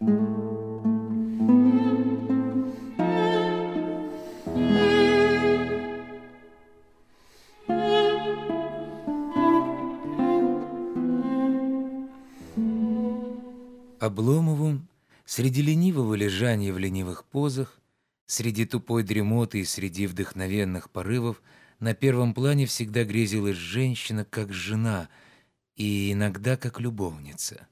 Обломову среди ленивого лежания в ленивых позах, среди тупой дремоты и среди вдохновенных порывов на первом плане всегда грезилась женщина как жена и иногда как любовница.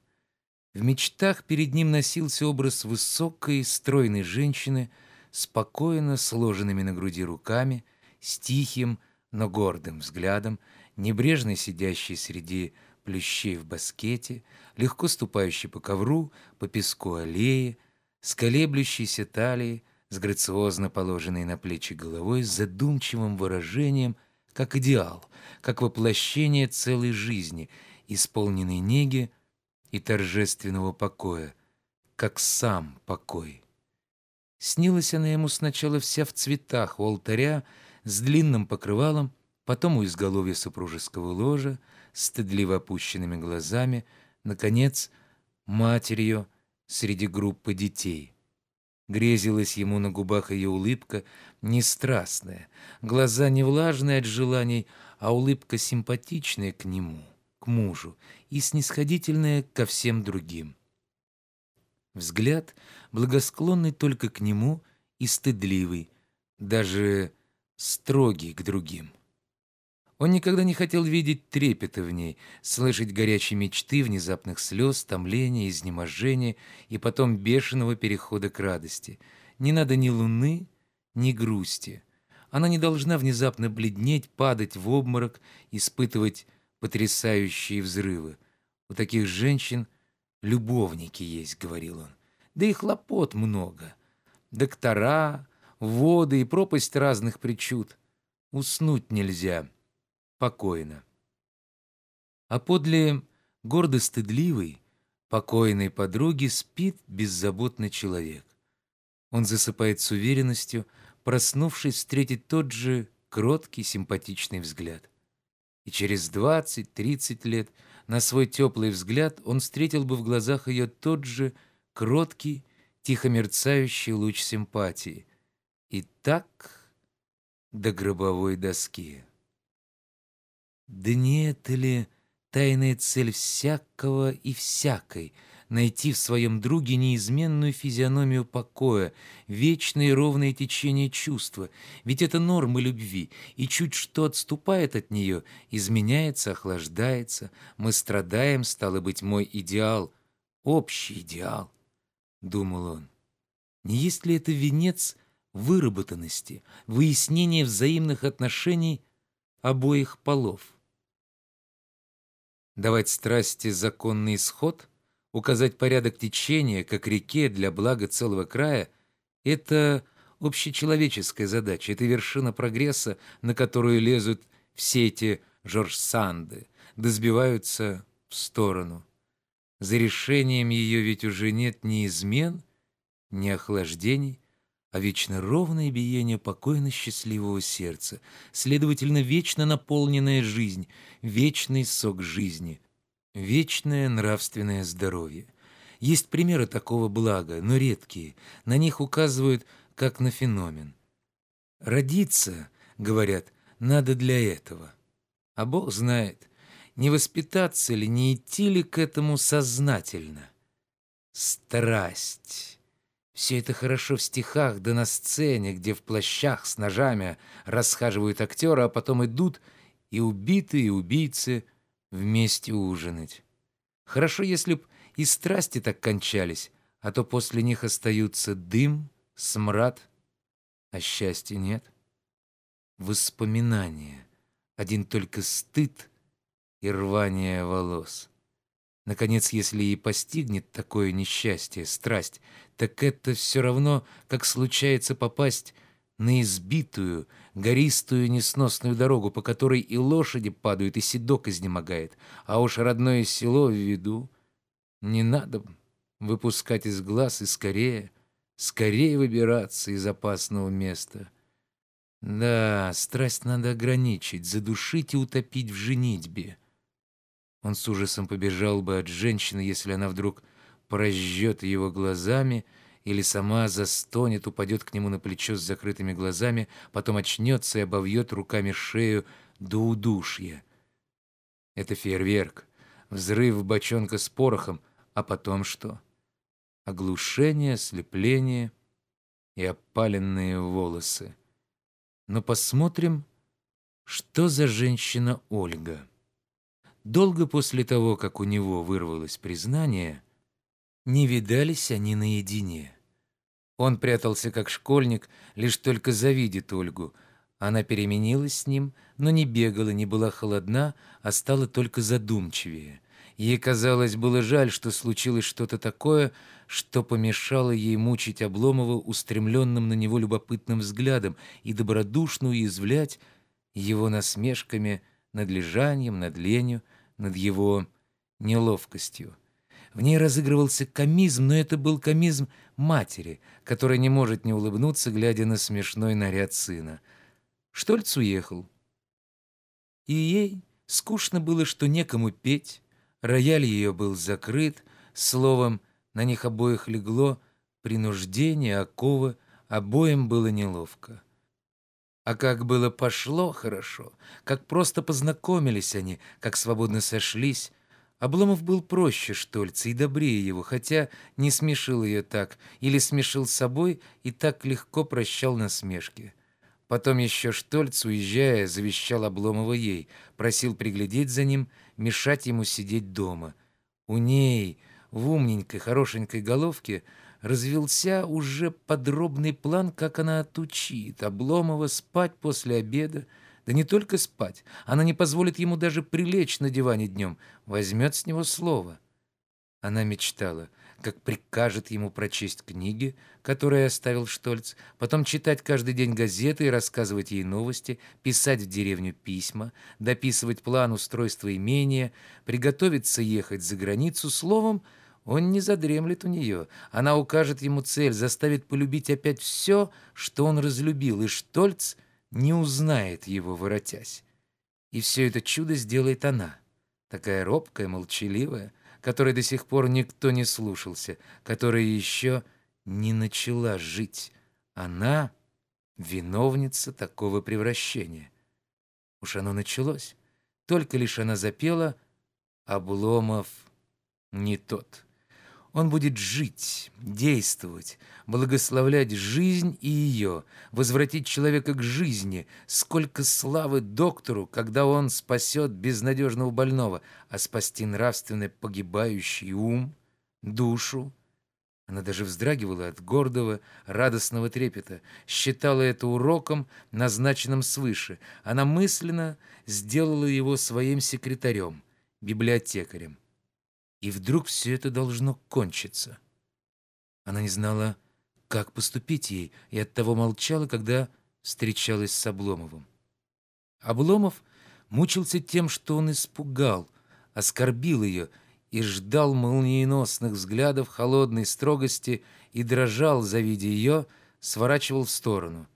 В мечтах перед ним носился образ высокой, стройной женщины, спокойно сложенными на груди руками, с тихим, но гордым взглядом, небрежно сидящей среди плющей в баскете, легко ступающий по ковру, по песку аллеи, с колеблющейся талией, с грациозно положенной на плечи головой, с задумчивым выражением, как идеал, как воплощение целой жизни, исполненной неги и торжественного покоя, как сам покой. Снилась она ему сначала вся в цветах у алтаря, с длинным покрывалом, потом у изголовья супружеского ложа, стыдливо опущенными глазами, наконец, матерью среди группы детей. Грезилась ему на губах ее улыбка, не страстная, глаза не влажные от желаний, а улыбка симпатичная к нему, к мужу, и снисходительная ко всем другим. Взгляд, благосклонный только к нему и стыдливый, даже строгий к другим. Он никогда не хотел видеть трепета в ней, слышать горячие мечты, внезапных слез, томления, изнеможения и потом бешеного перехода к радости. Не надо ни луны, ни грусти. Она не должна внезапно бледнеть, падать в обморок, испытывать потрясающие взрывы. У таких женщин любовники есть, говорил он. Да и хлопот много. Доктора, воды и пропасть разных причуд. Уснуть нельзя покойно. А подле гордо стыдливой, покойной подруги спит беззаботный человек. Он засыпает с уверенностью, проснувшись, встретит тот же кроткий, симпатичный взгляд. И через двадцать-тридцать лет на свой теплый взгляд он встретил бы в глазах ее тот же кроткий, тихо мерцающий луч симпатии. И так до гробовой доски. Да не это ли тайная цель всякого и всякой — найти в своем друге неизменную физиономию покоя, вечное и ровное течение чувства, ведь это норма любви, и чуть что отступает от нее, изменяется, охлаждается, мы страдаем, стало быть, мой идеал, общий идеал, — думал он. Не есть ли это венец выработанности, выяснения взаимных отношений обоих полов? давать страсти законный исход, указать порядок течения, как реке для блага целого края — это общечеловеческая задача, это вершина прогресса, на которую лезут все эти Жорж-Санды, да сбиваются в сторону. За решением ее ведь уже нет ни измен, ни охлаждений, а вечно ровное биение покойно счастливого сердца, следовательно, вечно наполненная жизнь, вечный сок жизни, вечное нравственное здоровье. Есть примеры такого блага, но редкие, на них указывают как на феномен. Родиться, говорят, надо для этого. А Бог знает, не воспитаться ли, не идти ли к этому сознательно. Страсть. Все это хорошо в стихах, да на сцене, где в плащах с ножами расхаживают актеры, а потом идут и убитые, и убийцы вместе ужинать. Хорошо, если б и страсти так кончались, а то после них остаются дым, смрад, а счастья нет. Воспоминания, один только стыд и рвание волос. Наконец, если и постигнет такое несчастье, страсть, так это все равно, как случается попасть на избитую, гористую, несносную дорогу, по которой и лошади падают, и седок изнемогает, а уж родное село в виду. Не надо выпускать из глаз и скорее, скорее выбираться из опасного места. Да, страсть надо ограничить, задушить и утопить в женитьбе. Он с ужасом побежал бы от женщины, если она вдруг прожжет его глазами или сама застонет, упадет к нему на плечо с закрытыми глазами, потом очнется и обовьет руками шею до удушья. Это фейерверк, взрыв бочонка с порохом, а потом что? Оглушение, ослепление и опаленные волосы. Но посмотрим, что за женщина Ольга. Долго после того, как у него вырвалось признание, не видались они наедине. Он прятался как школьник, лишь только завидит Ольгу. Она переменилась с ним, но не бегала, не была холодна, а стала только задумчивее. Ей казалось, было жаль, что случилось что-то такое, что помешало ей мучить Обломова устремленным на него любопытным взглядом и добродушно уязвлять его насмешками над лежанием, над ленью, над его неловкостью. В ней разыгрывался комизм, но это был комизм матери, которая не может не улыбнуться, глядя на смешной наряд сына. Штольц уехал. И ей скучно было, что некому петь, рояль ее был закрыт, словом, на них обоих легло принуждение, оковы, обоим было неловко. А как было пошло хорошо, как просто познакомились они, как свободно сошлись, Обломов был проще Штольца и добрее его, хотя не смешил ее так, или смешил с собой и так легко прощал насмешки. Потом еще Штольц, уезжая, завещал Обломова ей, просил приглядеть за ним, мешать ему сидеть дома. У ней, в умненькой, хорошенькой головке, развелся уже подробный план, как она отучит Обломова спать после обеда, да не только спать, она не позволит ему даже прилечь на диване днем, возьмет с него слово. Она мечтала, как прикажет ему прочесть книги, которые оставил Штольц, потом читать каждый день газеты и рассказывать ей новости, писать в деревню письма, дописывать план устройства имения, приготовиться ехать за границу, словом, он не задремлет у нее. Она укажет ему цель, заставит полюбить опять все, что он разлюбил, и Штольц — не узнает его, воротясь. И все это чудо сделает она, такая робкая, молчаливая, которой до сих пор никто не слушался, которая еще не начала жить. Она — виновница такого превращения. Уж оно началось. Только лишь она запела «Обломов не тот». Он будет жить, действовать, благословлять жизнь и ее, возвратить человека к жизни. Сколько славы доктору, когда он спасет безнадежного больного, а спасти нравственно погибающий ум, душу. Она даже вздрагивала от гордого, радостного трепета, считала это уроком, назначенным свыше. Она мысленно сделала его своим секретарем, библиотекарем. И вдруг все это должно кончиться. Она не знала, как поступить ей, и оттого молчала, когда встречалась с Обломовым. Обломов мучился тем, что он испугал, оскорбил ее и ждал молниеносных взглядов холодной строгости и дрожал, завидя ее, сворачивал в сторону.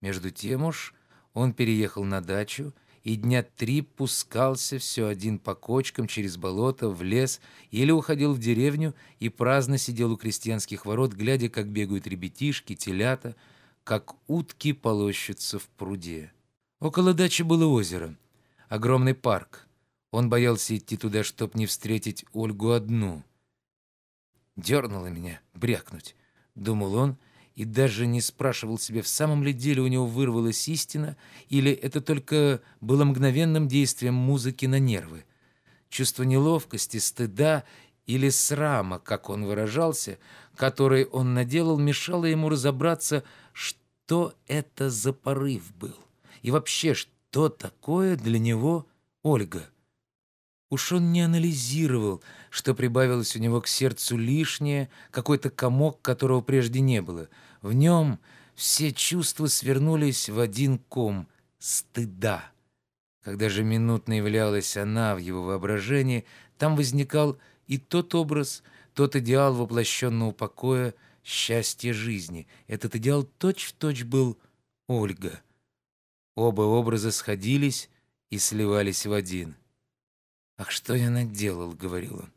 Между тем уж он переехал на дачу и дня три пускался все один по кочкам через болото в лес или уходил в деревню и праздно сидел у крестьянских ворот, глядя, как бегают ребятишки, телята, как утки полощутся в пруде. Около дачи было озеро, огромный парк. Он боялся идти туда, чтоб не встретить Ольгу одну. «Дернуло меня брякнуть», — думал он, и даже не спрашивал себя, в самом ли деле у него вырвалась истина, или это только было мгновенным действием музыки на нервы. Чувство неловкости, стыда или срама, как он выражался, который он наделал, мешало ему разобраться, что это за порыв был, и вообще, что такое для него Ольга. Уж он не анализировал, что прибавилось у него к сердцу лишнее, какой-то комок, которого прежде не было. В нем все чувства свернулись в один ком стыда. Когда же минутно являлась она в его воображении, там возникал и тот образ, тот идеал воплощенного покоя, счастья жизни. Этот идеал точь-в-точь точь был Ольга. Оба образа сходились и сливались в один — «Ах, что я наделал?» — говорил он.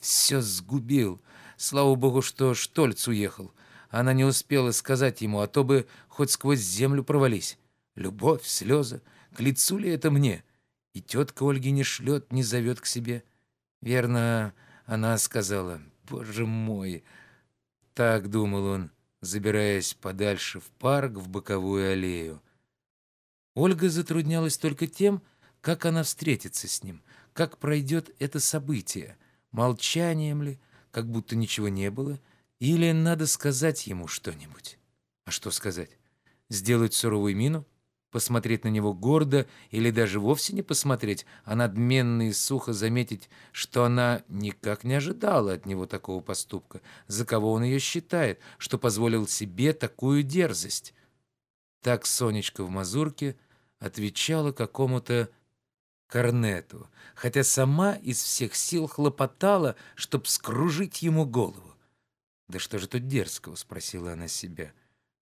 «Все сгубил, Слава богу, что Штольц уехал. Она не успела сказать ему, а то бы хоть сквозь землю провались. Любовь, слезы. К лицу ли это мне? И тетка Ольги не шлет, не зовет к себе. Верно, она сказала, «Боже мой!» Так думал он, забираясь подальше в парк, в боковую аллею. Ольга затруднялась только тем, как она встретится с ним, как пройдет это событие, молчанием ли, как будто ничего не было, или надо сказать ему что-нибудь. А что сказать? Сделать суровую мину? Посмотреть на него гордо или даже вовсе не посмотреть, а надменно и сухо заметить, что она никак не ожидала от него такого поступка, за кого он ее считает, что позволил себе такую дерзость. Так Сонечка в мазурке отвечала какому-то корнету, хотя сама из всех сил хлопотала, чтоб скружить ему голову. «Да что же тут дерзкого?» — спросила она себя.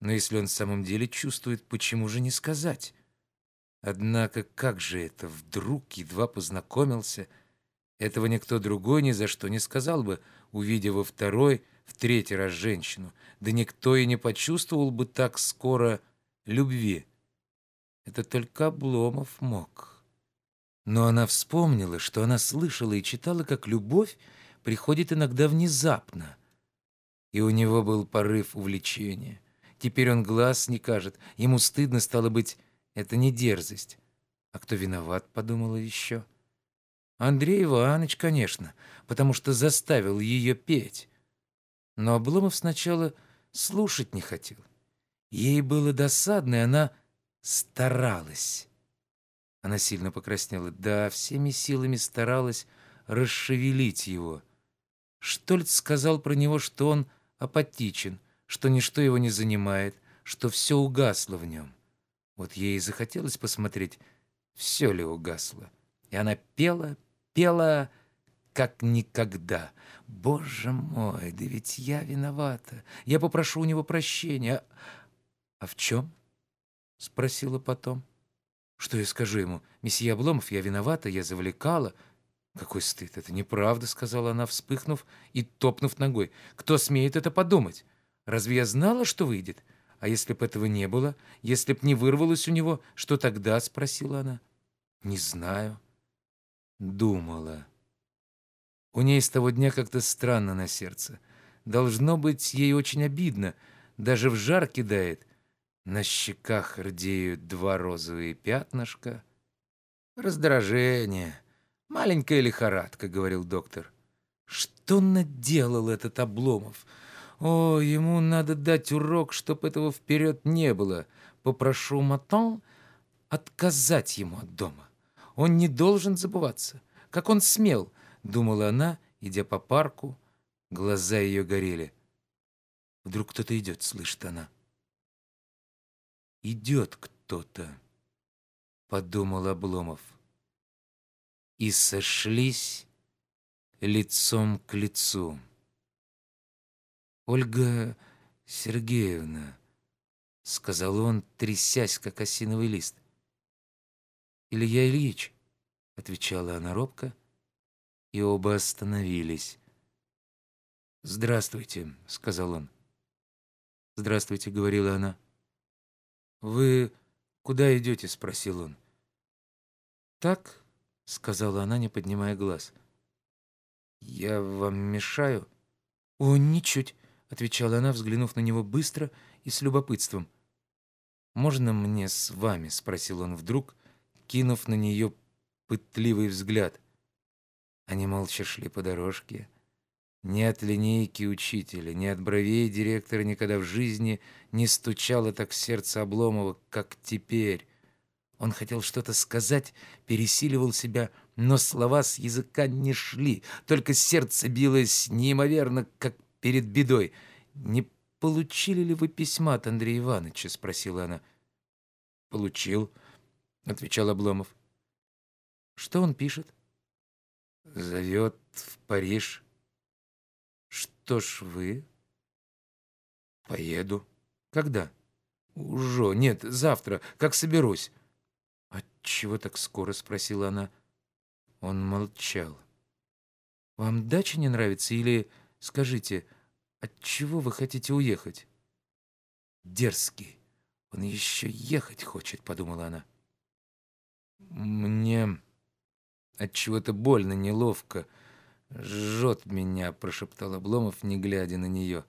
«Но если он в самом деле чувствует, почему же не сказать?» Однако как же это вдруг едва познакомился? Этого никто другой ни за что не сказал бы, увидев во второй, в третий раз женщину. Да никто и не почувствовал бы так скоро любви. Это только Обломов мог. Но она вспомнила, что она слышала и читала, как любовь приходит иногда внезапно. И у него был порыв увлечения. Теперь он глаз не кажет. Ему стыдно стало быть, это не дерзость. А кто виноват, подумала еще. Андрей Иванович, конечно, потому что заставил ее петь. Но Обломов сначала слушать не хотел. Ей было досадно, и она старалась. Она сильно покраснела. Да, всеми силами старалась расшевелить его. Штольц сказал про него, что он апатичен, что ничто его не занимает, что все угасло в нем. Вот ей и захотелось посмотреть, все ли угасло. И она пела, пела, как никогда. «Боже мой, да ведь я виновата. Я попрошу у него прощения. А в чем?» — спросила потом. Что я скажу ему? Месье Обломов, я виновата, я завлекала. Какой стыд, это неправда, сказала она, вспыхнув и топнув ногой. Кто смеет это подумать? Разве я знала, что выйдет? А если б этого не было, если б не вырвалось у него, что тогда, спросила она. Не знаю. Думала. У ней с того дня как-то странно на сердце. Должно быть, ей очень обидно. Даже в жар кидает. На щеках рдеют два розовые пятнышка. «Раздражение. Маленькая лихорадка», — говорил доктор. «Что наделал этот Обломов? О, ему надо дать урок, чтоб этого вперед не было. Попрошу Матон отказать ему от дома. Он не должен забываться. Как он смел?» — думала она, идя по парку. Глаза ее горели. Вдруг кто-то идет, слышит она идет кто-то, подумал Обломов. И сошлись лицом к лицу. Ольга Сергеевна, сказал он, трясясь, как осиновый лист. Илья Ильич, отвечала она робко, и оба остановились. «Здравствуйте», — сказал он. «Здравствуйте», — говорила она. «Вы куда идете?» — спросил он. «Так», — сказала она, не поднимая глаз. «Я вам мешаю?» «О, ничуть», — отвечала она, взглянув на него быстро и с любопытством. «Можно мне с вами?» — спросил он вдруг, кинув на нее пытливый взгляд. Они молча шли по дорожке, ни от линейки учителя, ни от бровей директора никогда в жизни не стучало так сердце Обломова, как теперь. Он хотел что-то сказать, пересиливал себя, но слова с языка не шли, только сердце билось неимоверно, как перед бедой. «Не получили ли вы письма от Андрея Ивановича?» — спросила она. «Получил», — отвечал Обломов. «Что он пишет?» «Зовет в Париж». Что ж вы? Поеду. Когда? Уже. Нет, завтра, как соберусь. Отчего так скоро? Спросила она. Он молчал. Вам дача не нравится или Скажите, от чего вы хотите уехать?» «Дерзкий. Он еще ехать хочет», — подумала она. «Мне от чего-то больно, неловко. Жжет меня», — прошептал Обломов, не глядя на нее.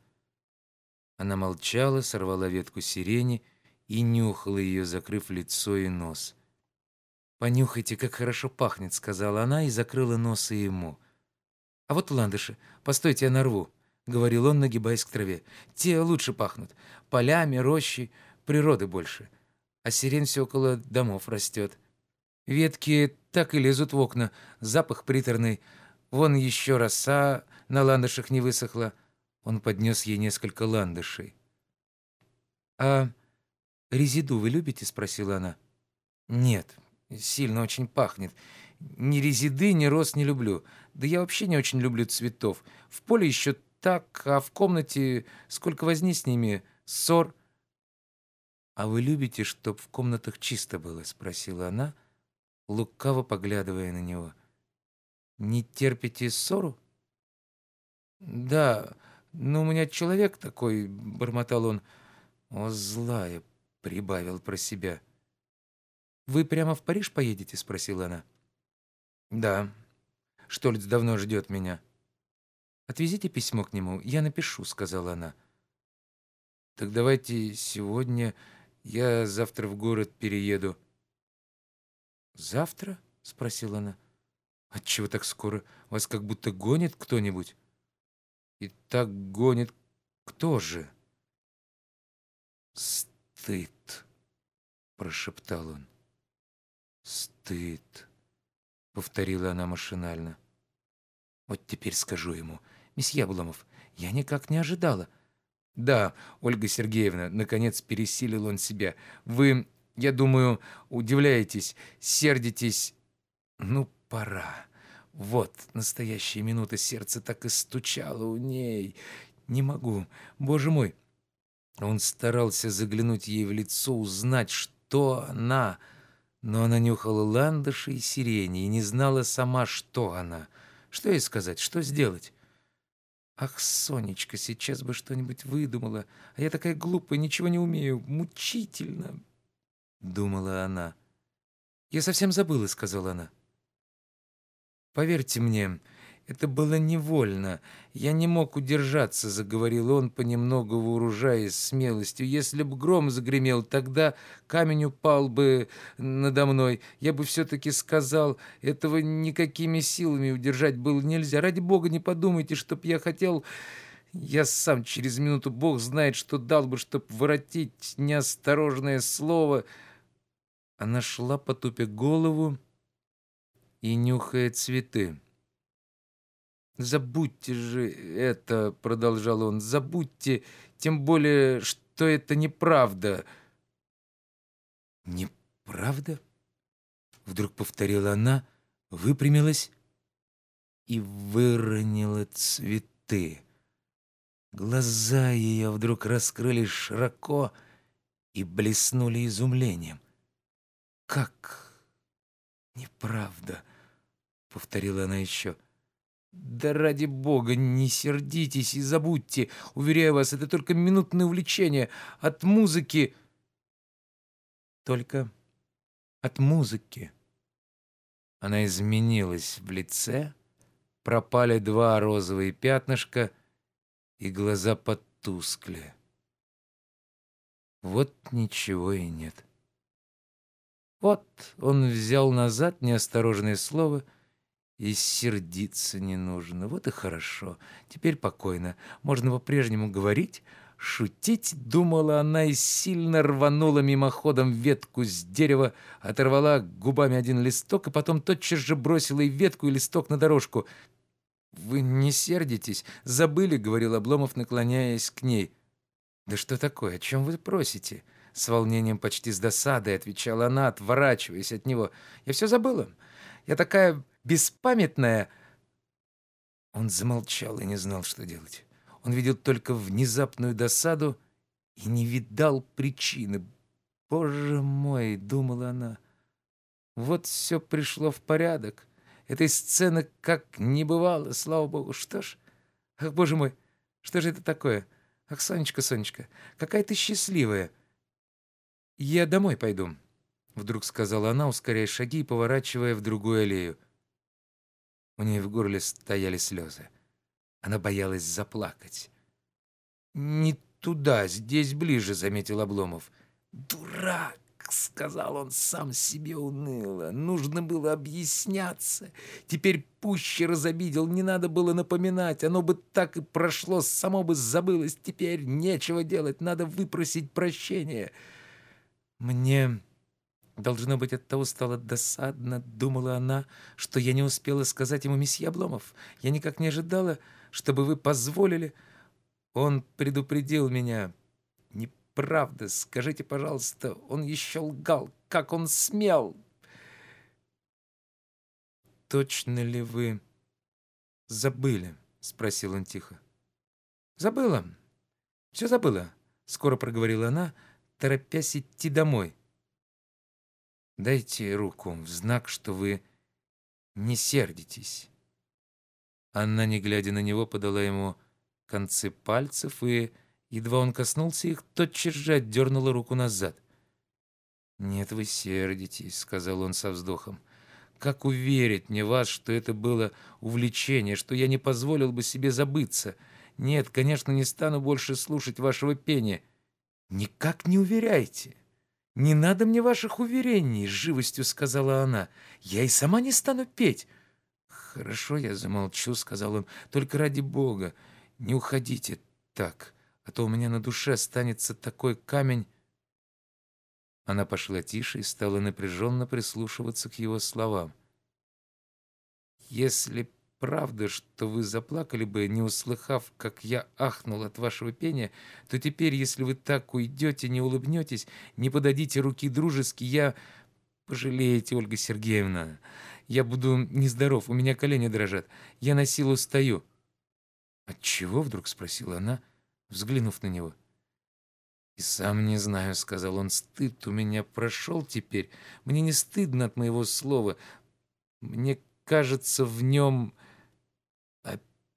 Она молчала, сорвала ветку сирени и нюхала ее, закрыв лицо и нос. «Понюхайте, как хорошо пахнет», — сказала она и закрыла нос и ему. «А вот ландыши. Постойте, я нарву», — говорил он, нагибаясь к траве. «Те лучше пахнут. Полями, рощей, природы больше. А сирень все около домов растет. Ветки так и лезут в окна, запах приторный. Вон еще роса на ландышах не высохла». Он поднес ей несколько ландышей. «А резиду вы любите?» — спросила она. «Нет, сильно очень пахнет. Ни резиды, ни роз не люблю. Да я вообще не очень люблю цветов. В поле еще так, а в комнате сколько возни с ними, ссор. «А вы любите, чтоб в комнатах чисто было?» — спросила она, лукаво поглядывая на него. «Не терпите ссору?» «Да, но у меня человек такой», — бормотал он. «О, злая!» — прибавил про себя. «Вы прямо в Париж поедете?» — спросила она. «Да. Штольц давно ждет меня». «Отвезите письмо к нему, я напишу», — сказала она. «Так давайте сегодня. Я завтра в город перееду». «Завтра?» — спросила она. «Отчего так скоро? Вас как будто гонит кто-нибудь?» «И так гонит кто же?» «Стыд», — прошептал он. «Стыд», — повторила она машинально. «Вот теперь скажу ему, месье Обломов, я никак не ожидала». «Да, Ольга Сергеевна, наконец пересилил он себя. Вы, я думаю, удивляетесь, сердитесь. Ну, пора. Вот, настоящая минута, сердце так и стучало у ней. Не могу, боже мой». Он старался заглянуть ей в лицо, узнать, что она... Но она нюхала ландыши и сирени и не знала сама, что она. Что ей сказать, что сделать? «Ах, Сонечка, сейчас бы что-нибудь выдумала, а я такая глупая, ничего не умею, мучительно!» Думала она. «Я совсем забыла», — сказала она. «Поверьте мне, это было невольно. Я не мог удержаться, заговорил он, понемногу вооружаясь смелостью. Если б гром загремел, тогда камень упал бы надо мной. Я бы все-таки сказал, этого никакими силами удержать было нельзя. Ради бога, не подумайте, чтоб я хотел... Я сам через минуту, бог знает, что дал бы, чтоб воротить неосторожное слово. Она шла, потупя голову и нюхая цветы. «Забудьте же это», — продолжал он, — «забудьте, тем более, что это неправда». «Неправда?» — вдруг повторила она, выпрямилась и выронила цветы. Глаза ее вдруг раскрылись широко и блеснули изумлением. «Как неправда?» — повторила она еще. «Да ради бога, не сердитесь и забудьте. Уверяю вас, это только минутное увлечение. От музыки...» «Только от музыки». Она изменилась в лице, пропали два розовые пятнышка, и глаза потускли. Вот ничего и нет. Вот он взял назад неосторожное слово — и сердиться не нужно. Вот и хорошо. Теперь покойно. Можно по-прежнему говорить, шутить, думала она и сильно рванула мимоходом ветку с дерева, оторвала губами один листок и потом тотчас же бросила и ветку, и листок на дорожку. «Вы не сердитесь? Забыли?» — говорил Обломов, наклоняясь к ней. «Да что такое? О чем вы просите?» С волнением, почти с досадой, отвечала она, отворачиваясь от него. «Я все забыла. Я такая беспамятная...» Он замолчал и не знал, что делать. Он видел только внезапную досаду и не видал причины. «Боже мой!» — думала она. «Вот все пришло в порядок. Этой сцены как не бывало, слава богу. Что ж, Ах, боже мой, что же это такое? Ах, Сонечка, Сонечка, какая ты счастливая. Я домой пойду, вдруг сказала она, ускоряя шаги и поворачивая в другую аллею. У нее в горле стояли слезы. Она боялась заплакать. «Не туда, здесь ближе», — заметил Обломов. «Дурак!» — сказал он сам себе уныло. Нужно было объясняться. Теперь пуще разобидел, не надо было напоминать. Оно бы так и прошло, само бы забылось. Теперь нечего делать, надо выпросить прощения. Мне... Должно быть, от того стало досадно, думала она, что я не успела сказать ему месье Обломов. Я никак не ожидала, чтобы вы позволили... Он предупредил меня. Неправда, скажите, пожалуйста, он еще лгал. Как он смел? Точно ли вы забыли? Спросил он тихо. Забыла. Все забыла, скоро проговорила она, торопясь идти домой. Дайте руку в знак, что вы не сердитесь. Анна, не глядя на него, подала ему концы пальцев, и, едва он коснулся их, тотчас же отдернула руку назад. «Нет, вы сердитесь», — сказал он со вздохом. «Как уверить мне вас, что это было увлечение, что я не позволил бы себе забыться? Нет, конечно, не стану больше слушать вашего пения. Никак не уверяйте». «Не надо мне ваших уверений», — с живостью сказала она. «Я и сама не стану петь». «Хорошо, я замолчу», — сказал он. «Только ради Бога, не уходите так, а то у меня на душе останется такой камень». Она пошла тише и стала напряженно прислушиваться к его словам. «Если правда, что вы заплакали бы, не услыхав, как я ахнул от вашего пения, то теперь, если вы так уйдете, не улыбнетесь, не подадите руки дружески, я... Пожалеете, Ольга Сергеевна. Я буду нездоров, у меня колени дрожат. Я на силу стою». «От чего вдруг?» — спросила она, взглянув на него. «И сам не знаю», — сказал он, — «стыд у меня прошел теперь. Мне не стыдно от моего слова. Мне кажется, в нем...»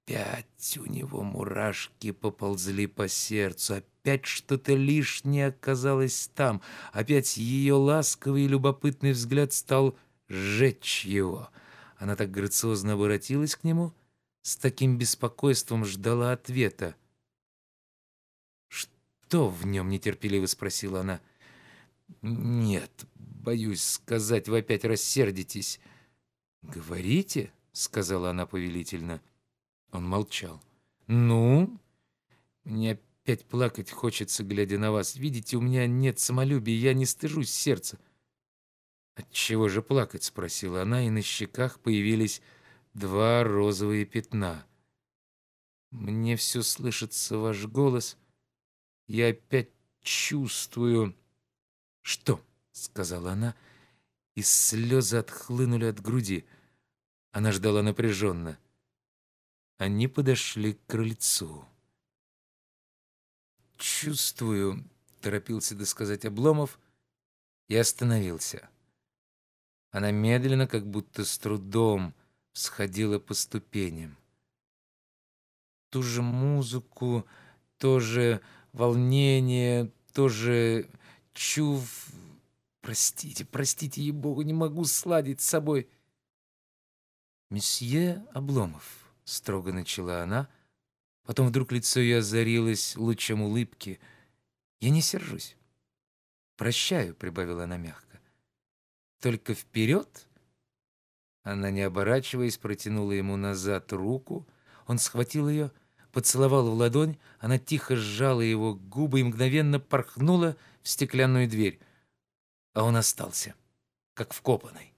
Опять у него мурашки поползли по сердцу, опять что-то лишнее оказалось там, опять ее ласковый и любопытный взгляд стал сжечь его. Она так грациозно обратилась к нему, с таким беспокойством ждала ответа. «Что в нем?» — нетерпеливо спросила она. «Нет, боюсь сказать, вы опять рассердитесь». «Говорите?» — сказала она повелительно. Он молчал. «Ну?» «Мне опять плакать хочется, глядя на вас. Видите, у меня нет самолюбия, я не стыжусь сердца». «Отчего же плакать?» — спросила она, и на щеках появились два розовые пятна. «Мне все слышится ваш голос. Я опять чувствую...» «Что?» — сказала она, и слезы отхлынули от груди. Она ждала напряженно. Они подошли к крыльцу. «Чувствую», — торопился досказать Обломов, и остановился. Она медленно, как будто с трудом, сходила по ступеням. Ту же музыку, то же волнение, то же чув... Простите, простите, ей-богу, не могу сладить с собой. Месье Обломов строго начала она. Потом вдруг лицо ее озарилось лучом улыбки. «Я не сержусь. Прощаю», — прибавила она мягко. «Только вперед!» Она, не оборачиваясь, протянула ему назад руку. Он схватил ее, поцеловал в ладонь, она тихо сжала его губы и мгновенно порхнула в стеклянную дверь. А он остался, как вкопанный.